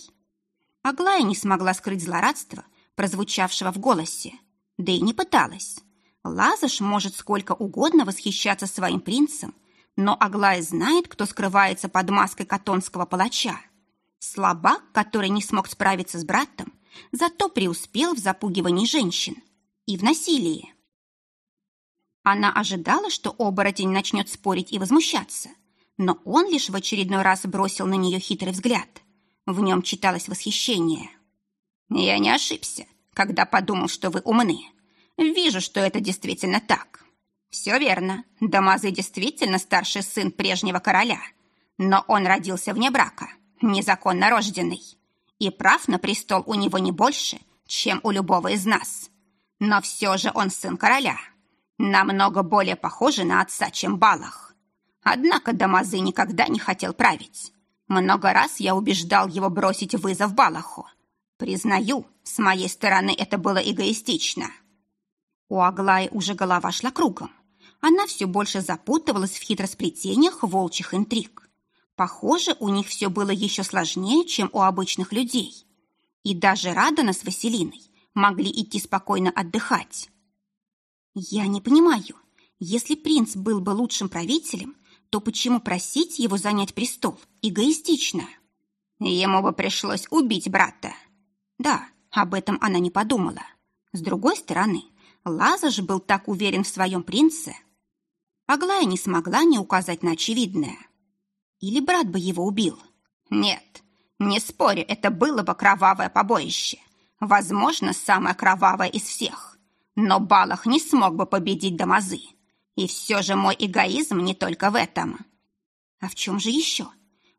Аглая не смогла скрыть злорадство, прозвучавшего в голосе, да и не пыталась. Лазаш может сколько угодно восхищаться своим принцем, но Аглая знает, кто скрывается под маской катонского палача. Слабак, который не смог справиться с братом, зато преуспел в запугивании женщин и в насилии. Она ожидала, что оборотень начнет спорить и возмущаться, но он лишь в очередной раз бросил на нее хитрый взгляд. В нем читалось восхищение. «Я не ошибся, когда подумал, что вы умны. Вижу, что это действительно так. Все верно, Дамазы действительно старший сын прежнего короля, но он родился вне брака, незаконно рожденный, и прав на престол у него не больше, чем у любого из нас. Но все же он сын короля» намного более похожий на отца, чем Балах. Однако Дамазы никогда не хотел править. Много раз я убеждал его бросить вызов Балаху. Признаю, с моей стороны это было эгоистично. У Аглаи уже голова шла кругом. Она все больше запутывалась в хитросплетениях волчьих интриг. Похоже, у них все было еще сложнее, чем у обычных людей. И даже Радана с Василиной могли идти спокойно отдыхать. «Я не понимаю. Если принц был бы лучшим правителем, то почему просить его занять престол эгоистично? Ему бы пришлось убить брата. Да, об этом она не подумала. С другой стороны, Лазаш был так уверен в своем принце. Аглая не смогла не указать на очевидное. Или брат бы его убил? Нет, не спорю, это было бы кровавое побоище. Возможно, самое кровавое из всех. Но Балах не смог бы победить Дамазы. И все же мой эгоизм не только в этом. А в чем же еще?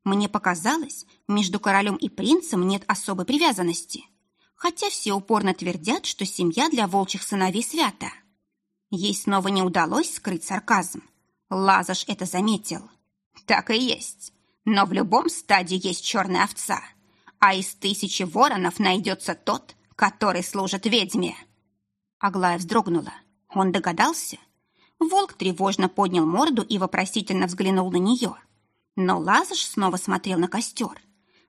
Мне показалось, между королем и принцем нет особой привязанности. Хотя все упорно твердят, что семья для волчьих сыновей свята. Ей снова не удалось скрыть сарказм. Лазаш это заметил. Так и есть. Но в любом стаде есть черная овца. А из тысячи воронов найдется тот, который служит ведьме. Аглая вздрогнула. Он догадался? Волк тревожно поднял морду и вопросительно взглянул на нее. Но Лазаш снова смотрел на костер.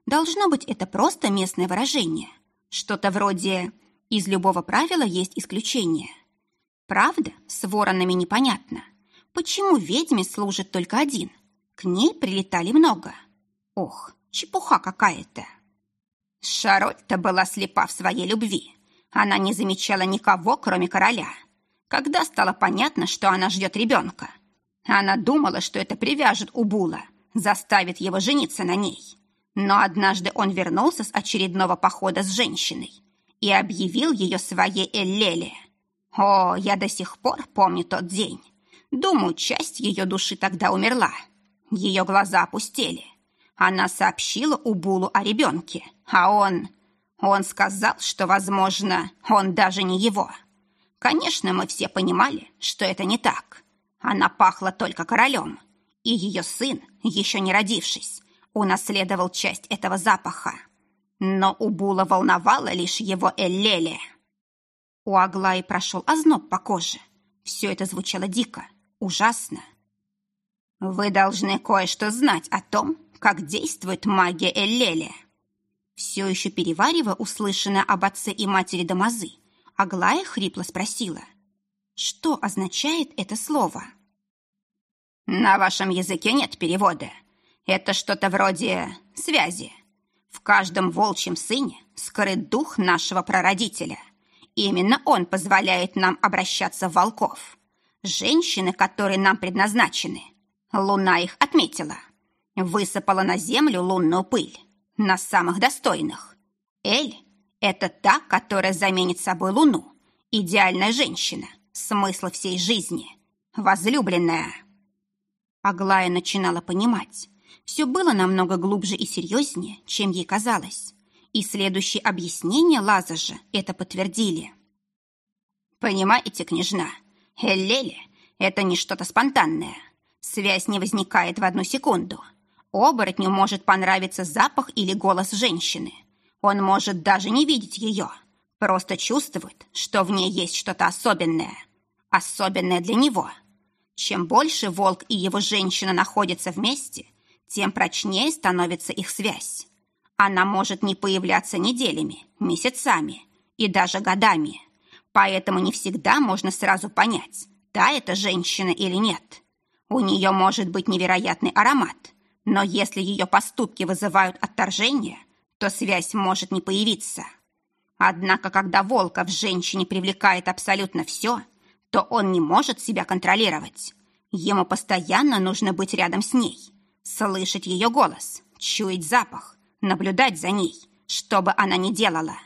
Должно быть, это просто местное выражение. Что-то вроде «из любого правила есть исключение». Правда, с воронами непонятно. Почему ведьме служит только один? К ней прилетали много. Ох, чепуха какая-то. Шароль-то была слепа в своей любви. Она не замечала никого, кроме короля. Когда стало понятно, что она ждет ребенка, она думала, что это привяжет Убула, заставит его жениться на ней. Но однажды он вернулся с очередного похода с женщиной и объявил ее своей Эллеле. О, я до сих пор помню тот день. Думаю, часть ее души тогда умерла. Ее глаза опустели. Она сообщила Убулу о ребенке, а он... Он сказал, что, возможно, он даже не его. Конечно, мы все понимали, что это не так. Она пахла только королем, и ее сын, еще не родившись, унаследовал часть этого запаха. Но у Була волновало лишь его Эллеле. У Аглаи прошел озноб по коже. Все это звучало дико, ужасно. «Вы должны кое-что знать о том, как действует магия Эллеле», все еще переваривая услышанное об отце и матери Дамазы, Аглая хрипло спросила, что означает это слово? «На вашем языке нет перевода. Это что-то вроде связи. В каждом волчьем сыне скрыт дух нашего прародителя. Именно он позволяет нам обращаться в волков. Женщины, которые нам предназначены. Луна их отметила. Высыпала на землю лунную пыль. На самых достойных. Эль – это та, которая заменит собой Луну. Идеальная женщина. Смысл всей жизни. Возлюбленная. Аглая начинала понимать. Все было намного глубже и серьезнее, чем ей казалось. И следующие объяснения Лазажа это подтвердили. «Понимаете, княжна, Эллеле – это не что-то спонтанное. Связь не возникает в одну секунду. Оборотню может понравиться запах или голос женщины. Он может даже не видеть ее, просто чувствует, что в ней есть что-то особенное. Особенное для него. Чем больше волк и его женщина находятся вместе, тем прочнее становится их связь. Она может не появляться неделями, месяцами и даже годами. Поэтому не всегда можно сразу понять, та это женщина или нет. У нее может быть невероятный аромат, но если ее поступки вызывают отторжение, то связь может не появиться. Однако, когда волка в женщине привлекает абсолютно все, то он не может себя контролировать. Ему постоянно нужно быть рядом с ней, слышать ее голос, чуять запах, наблюдать за ней, что бы она ни делала.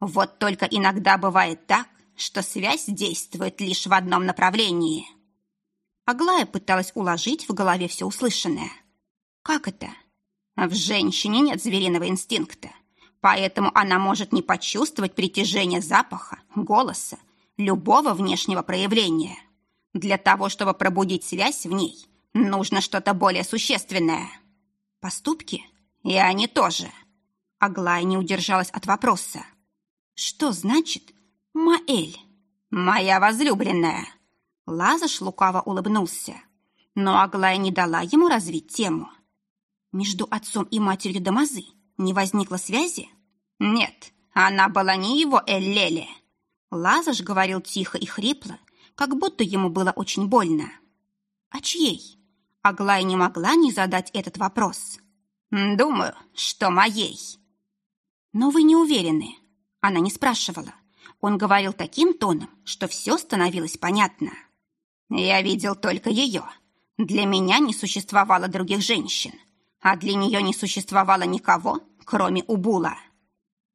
Вот только иногда бывает так, что связь действует лишь в одном направлении. Аглая пыталась уложить в голове все услышанное. Как это? В женщине нет звериного инстинкта, поэтому она может не почувствовать притяжение запаха, голоса, любого внешнего проявления. Для того, чтобы пробудить связь в ней, нужно что-то более существенное. Поступки? И они тоже. Аглая не удержалась от вопроса. Что значит «Маэль»? «Моя возлюбленная!» Лазаш лукаво улыбнулся. Но Аглая не дала ему развить тему. Между отцом и матерью Дамазы не возникло связи? Нет, она была не его Эллеле. Лазаш говорил тихо и хрипло, как будто ему было очень больно. А чьей? Аглая не могла не задать этот вопрос. «Думаю, что моей». «Но вы не уверены?» Она не спрашивала. Он говорил таким тоном, что все становилось понятно. «Я видел только ее. Для меня не существовало других женщин, а для нее не существовало никого, кроме Убула.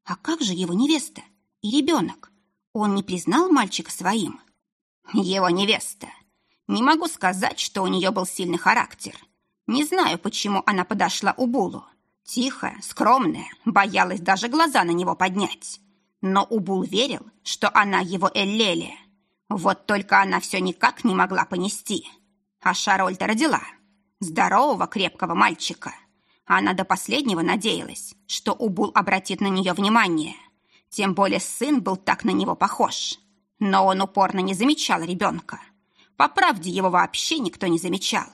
А как же его невеста и ребенок? Он не признал мальчика своим?» «Его невеста. Не могу сказать, что у нее был сильный характер. Не знаю, почему она подошла Убулу. Тихая, скромная, боялась даже глаза на него поднять. Но Убул верил, что она его Эллелия. Вот только она все никак не могла понести. А Шарольта родила. Здорового, крепкого мальчика. Она до последнего надеялась, что Убул обратит на нее внимание. Тем более сын был так на него похож. Но он упорно не замечал ребенка. По правде его вообще никто не замечал.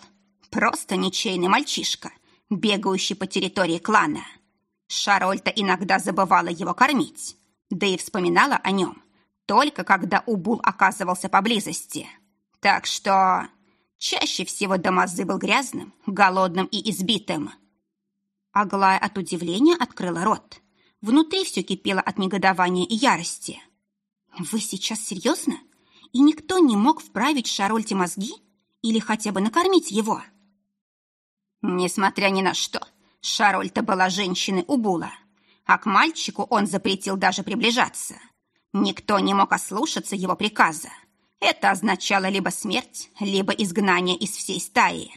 Просто ничейный мальчишка, бегающий по территории клана. Шарольта иногда забывала его кормить, да и вспоминала о нем, только когда Убул оказывался поблизости. Так что чаще всего Дамазы был грязным, голодным и избитым. Аглая от удивления открыла рот. Внутри все кипело от негодования и ярости. «Вы сейчас серьезно? И никто не мог вправить Шарольте мозги? Или хотя бы накормить его?» Несмотря ни на что, Шарольта была женщиной Убула, а к мальчику он запретил даже приближаться. Никто не мог ослушаться его приказа. Это означало либо смерть, либо изгнание из всей стаи.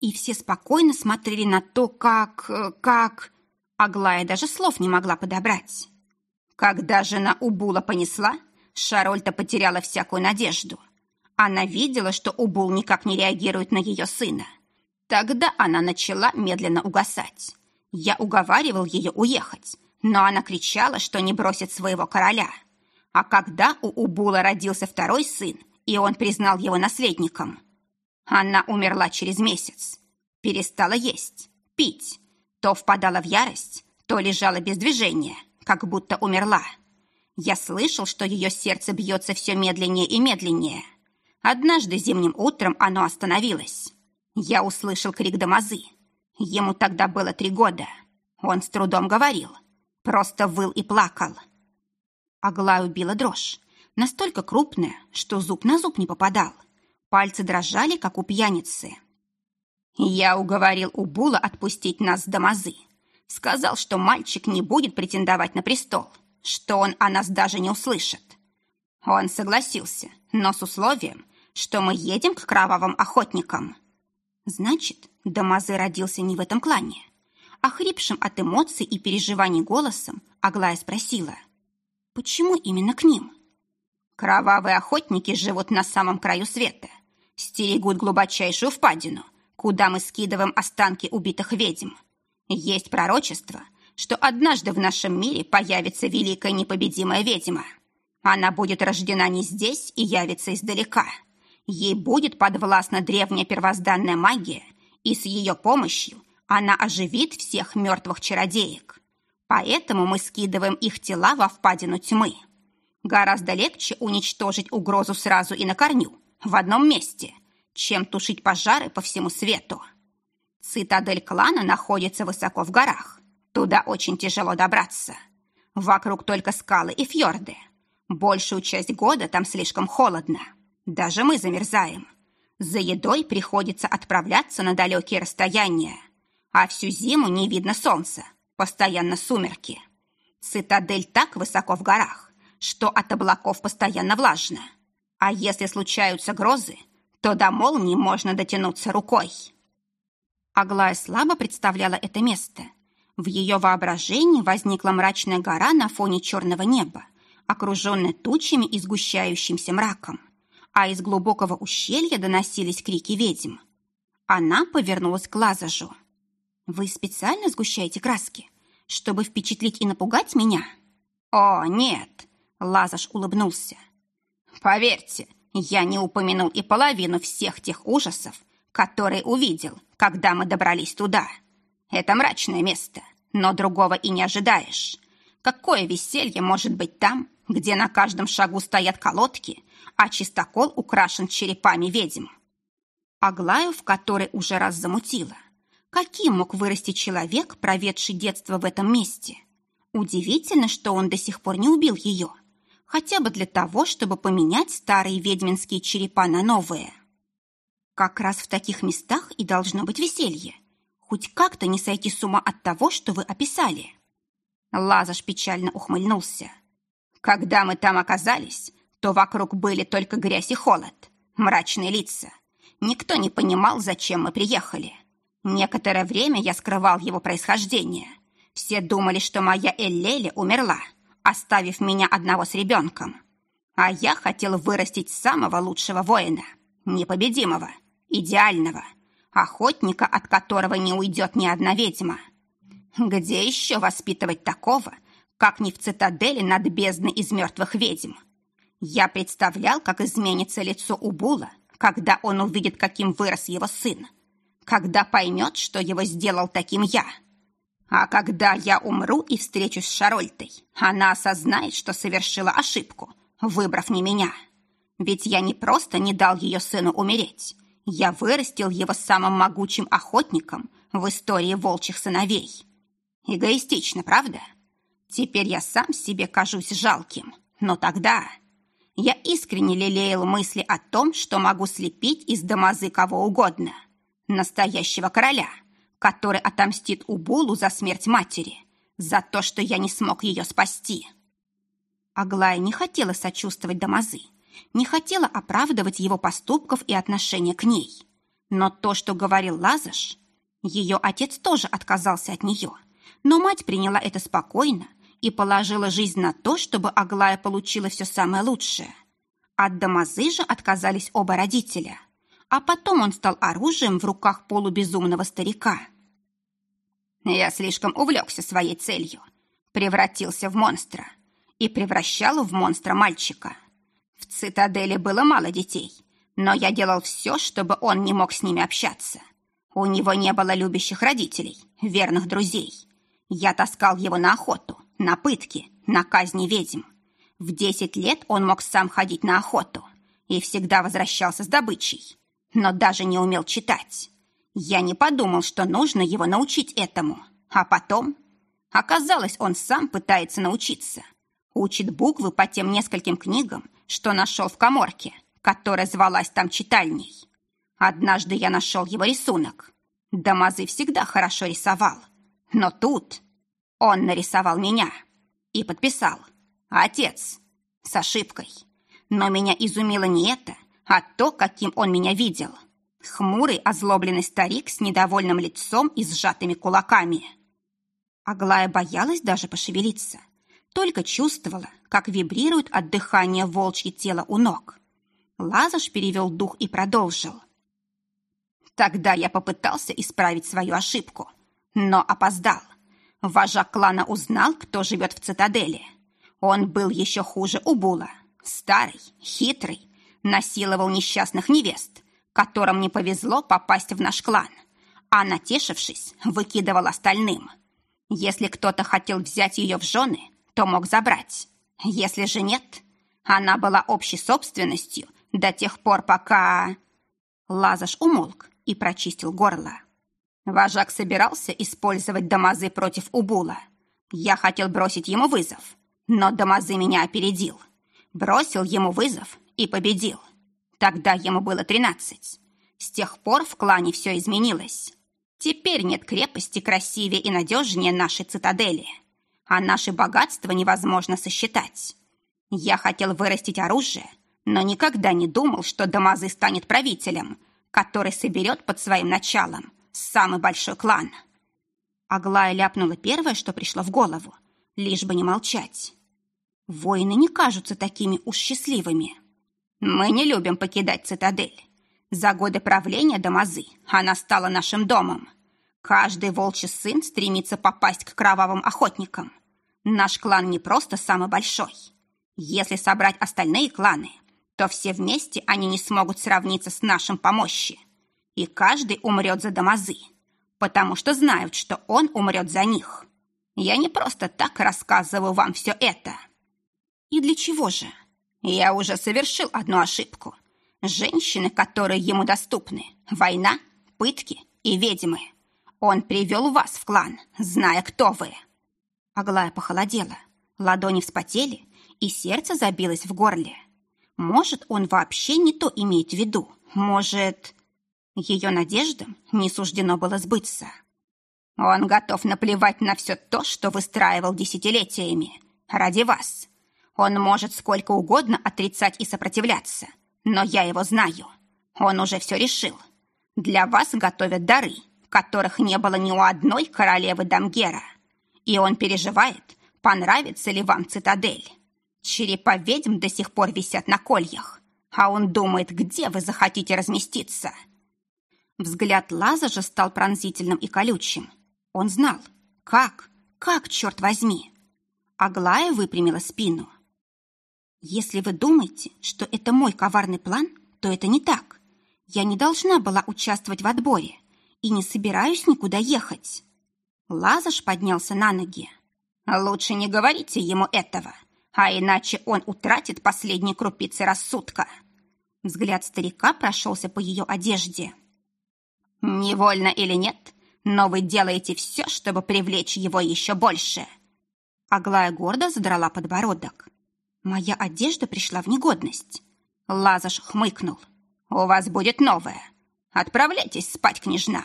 И все спокойно смотрели на то, как... как... Аглая даже слов не могла подобрать. Когда жена Убула понесла, Шарольта потеряла всякую надежду. Она видела, что Убул никак не реагирует на ее сына – Тогда она начала медленно угасать. Я уговаривал ее уехать, но она кричала, что не бросит своего короля. А когда у Убула родился второй сын, и он признал его наследником, она умерла через месяц. Перестала есть, пить. То впадала в ярость, то лежала без движения, как будто умерла. Я слышал, что ее сердце бьется все медленнее и медленнее. Однажды зимним утром оно остановилось. Я услышал крик Дамазы. Ему тогда было три года. Он с трудом говорил. Просто выл и плакал. Аглаю била дрожь. Настолько крупная, что зуб на зуб не попадал. Пальцы дрожали, как у пьяницы. Я уговорил Убула отпустить нас с Дамазы. Сказал, что мальчик не будет претендовать на престол, что он о нас даже не услышит. Он согласился, но с условием, что мы едем к кровавым охотникам. Значит, Дамазы родился не в этом клане. Охрипшим от эмоций и переживаний голосом Аглая спросила, почему именно к ним? Кровавые охотники живут на самом краю света, стерегут глубочайшую впадину, куда мы скидываем останки убитых ведьм. Есть пророчество, что однажды в нашем мире появится великая непобедимая ведьма. Она будет рождена не здесь и явится издалека. Ей будет подвластна древняя первозданная магия, и с ее помощью она оживит всех мертвых чародеек. Поэтому мы скидываем их тела во впадину тьмы. Гораздо легче уничтожить угрозу сразу и на корню, в одном месте, чем тушить пожары по всему свету. Цитадель клана находится высоко в горах. Туда очень тяжело добраться. Вокруг только скалы и фьорды. Большую часть года там слишком холодно. Даже мы замерзаем. За едой приходится отправляться на далекие расстояния. А всю зиму не видно солнца. Постоянно сумерки. Цитадель так высоко в горах, что от облаков постоянно влажно. А если случаются грозы, то до молнии можно дотянуться рукой. Аглая слабо представляла это место. В ее воображении возникла мрачная гора на фоне черного неба, окруженная тучами и сгущающимся мраком а из глубокого ущелья доносились крики ведьм. Она повернулась к Лазажу. «Вы специально сгущаете краски, чтобы впечатлить и напугать меня?» «О, нет!» — Лазаш улыбнулся. «Поверьте, я не упомянул и половину всех тех ужасов, которые увидел, когда мы добрались туда. Это мрачное место, но другого и не ожидаешь. Какое веселье может быть там, где на каждом шагу стоят колодки, а чистокол украшен черепами ведьм. Аглаю в которой уже раз замутила. Каким мог вырасти человек, проведший детство в этом месте? Удивительно, что он до сих пор не убил ее. Хотя бы для того, чтобы поменять старые ведьминские черепа на новые. Как раз в таких местах и должно быть веселье. Хоть как-то не сойти с ума от того, что вы описали. Лазаш печально ухмыльнулся. Когда мы там оказались, то вокруг были только грязь и холод, мрачные лица. Никто не понимал, зачем мы приехали. Некоторое время я скрывал его происхождение. Все думали, что моя Эллели умерла, оставив меня одного с ребенком. А я хотел вырастить самого лучшего воина, непобедимого, идеального, охотника, от которого не уйдет ни одна ведьма. Где еще воспитывать такого, как не в цитадели над бездной из мертвых ведьм? Я представлял, как изменится лицо Убула, когда он увидит, каким вырос его сын, когда поймет, что его сделал таким я. А когда я умру и встречусь с Шарольтой, она осознает, что совершила ошибку, выбрав не меня. Ведь я не просто не дал ее сыну умереть, я вырастил его самым могучим охотником в истории волчьих сыновей. Эгоистично, правда? Теперь я сам себе кажусь жалким, но тогда я искренне лелеял мысли о том, что могу слепить из Дамазы кого угодно. Настоящего короля, который отомстит Убулу за смерть матери, за то, что я не смог ее спасти. Аглая не хотела сочувствовать Дамазы, не хотела оправдывать его поступков и отношения к ней. Но то, что говорил Лазаш, ее отец тоже отказался от нее, но мать приняла это спокойно, и положила жизнь на то, чтобы Аглая получила все самое лучшее. От Дамазы же отказались оба родителя. А потом он стал оружием в руках полубезумного старика. Я слишком увлекся своей целью. Превратился в монстра. И превращал в монстра мальчика. В цитадели было мало детей, но я делал все, чтобы он не мог с ними общаться. У него не было любящих родителей, верных друзей. Я таскал его на охоту, на пытки, на казни ведьм. В десять лет он мог сам ходить на охоту и всегда возвращался с добычей, но даже не умел читать. Я не подумал, что нужно его научить этому. А потом... Оказалось, он сам пытается научиться. Учит буквы по тем нескольким книгам, что нашел в коморке, которая звалась там читальней. Однажды я нашел его рисунок. Дамазы всегда хорошо рисовал. Но тут он нарисовал меня и подписал «Отец» с ошибкой. Но меня изумило не это, а то, каким он меня видел. Хмурый, озлобленный старик с недовольным лицом и сжатыми кулаками. Аглая боялась даже пошевелиться. Только чувствовала, как вибрирует от дыхания волчье тело у ног. Лазаш перевел дух и продолжил. Тогда я попытался исправить свою ошибку, но опоздал. Вожак клана узнал, кто живет в цитадели. Он был еще хуже Убула. Старый, хитрый, насиловал несчастных невест, которым не повезло попасть в наш клан, а, натешившись, выкидывал остальным. Если кто-то хотел взять ее в жены, то мог забрать. Если же нет, она была общей собственностью до тех пор, пока... Лазаш умолк и прочистил горло. Вожак собирался использовать Дамазы против Убула. Я хотел бросить ему вызов, но Дамазы меня опередил. Бросил ему вызов и победил. Тогда ему было тринадцать. С тех пор в клане все изменилось. Теперь нет крепости красивее и надежнее нашей цитадели. А наше богатство невозможно сосчитать. Я хотел вырастить оружие, но никогда не думал, что Дамазы станет правителем, который соберет под своим началом самый большой клан. Аглая ляпнула первое, что пришло в голову, лишь бы не молчать. Воины не кажутся такими уж счастливыми. Мы не любим покидать цитадель. За годы правления Дамазы она стала нашим домом. Каждый волчий сын стремится попасть к кровавым охотникам. Наш клан не просто самый большой. Если собрать остальные кланы, то все вместе они не смогут сравниться с нашим по мощи. И каждый умрет за Дамазы, потому что знают, что он умрет за них. Я не просто так рассказываю вам все это. И для чего же? Я уже совершил одну ошибку. Женщины, которые ему доступны, война, пытки и ведьмы. Он привел вас в клан, зная, кто вы. Аглая похолодела, ладони вспотели, и сердце забилось в горле. Может, он вообще не то имеет в виду. Может, ее надеждам не суждено было сбыться. Он готов наплевать на все то, что выстраивал десятилетиями. Ради вас. Он может сколько угодно отрицать и сопротивляться, но я его знаю. Он уже все решил. Для вас готовят дары, которых не было ни у одной королевы Дамгера. И он переживает, понравится ли вам цитадель. Черепа ведьм до сих пор висят на кольях, а он думает, где вы захотите разместиться. Взгляд Лаза же стал пронзительным и колючим. Он знал, как, как, черт возьми. Аглая выпрямила спину. Если вы думаете, что это мой коварный план, то это не так. Я не должна была участвовать в отборе и не собираюсь никуда ехать. Лазаш поднялся на ноги. Лучше не говорите ему этого, а иначе он утратит последние крупицы рассудка. Взгляд старика прошелся по ее одежде. Невольно или нет, но вы делаете все, чтобы привлечь его еще больше. Аглая гордо задрала подбородок. Моя одежда пришла в негодность. Лазаш хмыкнул. У вас будет новая. Отправляйтесь спать, княжна.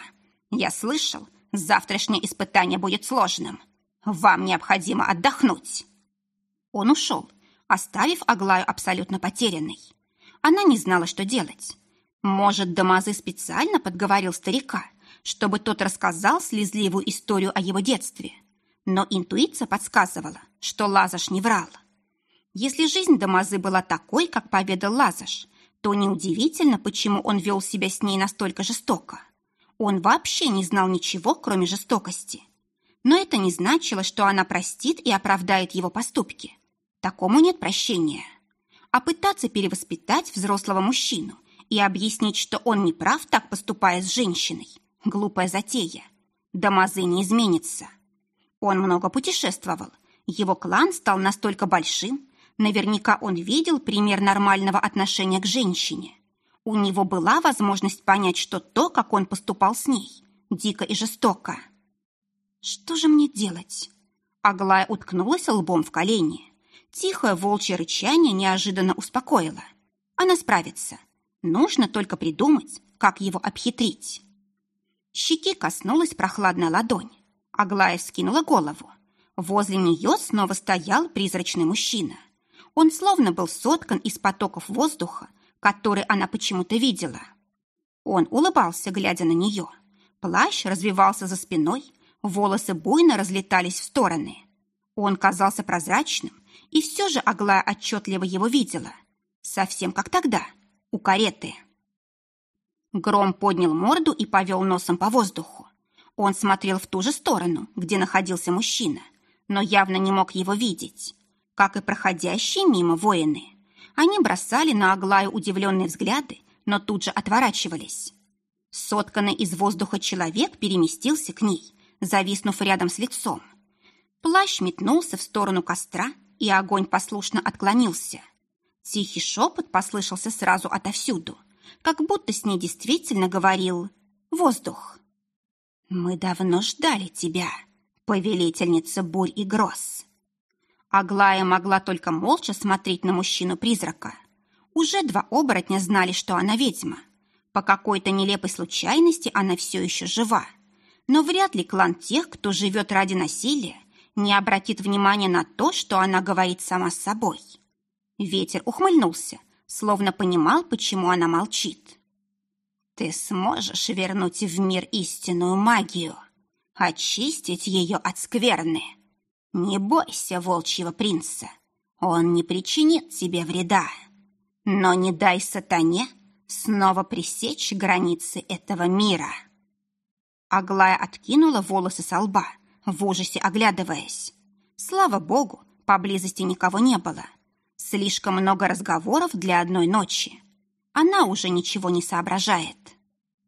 Я слышал, завтрашнее испытание будет сложным. Вам необходимо отдохнуть. Он ушел, оставив Аглаю абсолютно потерянной. Она не знала, что делать. Может, Дамазы специально подговорил старика, чтобы тот рассказал слезливую историю о его детстве. Но интуиция подсказывала, что Лазаш не врал. Если жизнь Дамазы была такой, как поведал Лазаш, то неудивительно, почему он вел себя с ней настолько жестоко. Он вообще не знал ничего, кроме жестокости. Но это не значило, что она простит и оправдает его поступки. Такому нет прощения. А пытаться перевоспитать взрослого мужчину и объяснить, что он не прав, так поступая с женщиной – глупая затея. Дамазы не изменится. Он много путешествовал. Его клан стал настолько большим, Наверняка он видел пример нормального отношения к женщине. У него была возможность понять, что то, как он поступал с ней, дико и жестоко. «Что же мне делать?» Аглая уткнулась лбом в колени. Тихое волчье рычание неожиданно успокоило. Она справится. Нужно только придумать, как его обхитрить. Щеки коснулась прохладная ладонь. Аглая вскинула голову. Возле нее снова стоял призрачный мужчина. Он словно был соткан из потоков воздуха, которые она почему-то видела. Он улыбался, глядя на нее. Плащ развивался за спиной, волосы буйно разлетались в стороны. Он казался прозрачным, и все же Аглая отчетливо его видела. Совсем как тогда, у кареты. Гром поднял морду и повел носом по воздуху. Он смотрел в ту же сторону, где находился мужчина, но явно не мог его видеть, как и проходящие мимо воины. Они бросали на Аглаю удивленные взгляды, но тут же отворачивались. Сотканный из воздуха человек переместился к ней, зависнув рядом с лицом. Плащ метнулся в сторону костра, и огонь послушно отклонился. Тихий шепот послышался сразу отовсюду, как будто с ней действительно говорил воздух. «Мы давно ждали тебя, повелительница бурь и гроз». Аглая могла только молча смотреть на мужчину-призрака. Уже два оборотня знали, что она ведьма. По какой-то нелепой случайности она все еще жива. Но вряд ли клан тех, кто живет ради насилия, не обратит внимания на то, что она говорит сама с собой. Ветер ухмыльнулся, словно понимал, почему она молчит. Ты сможешь вернуть в мир истинную магию, очистить ее от скверны. Не бойся волчьего принца, он не причинит тебе вреда. Но не дай сатане снова пресечь границы этого мира. Аглая откинула волосы со лба, в ужасе оглядываясь. Слава богу, поблизости никого не было. Слишком много разговоров для одной ночи. Она уже ничего не соображает.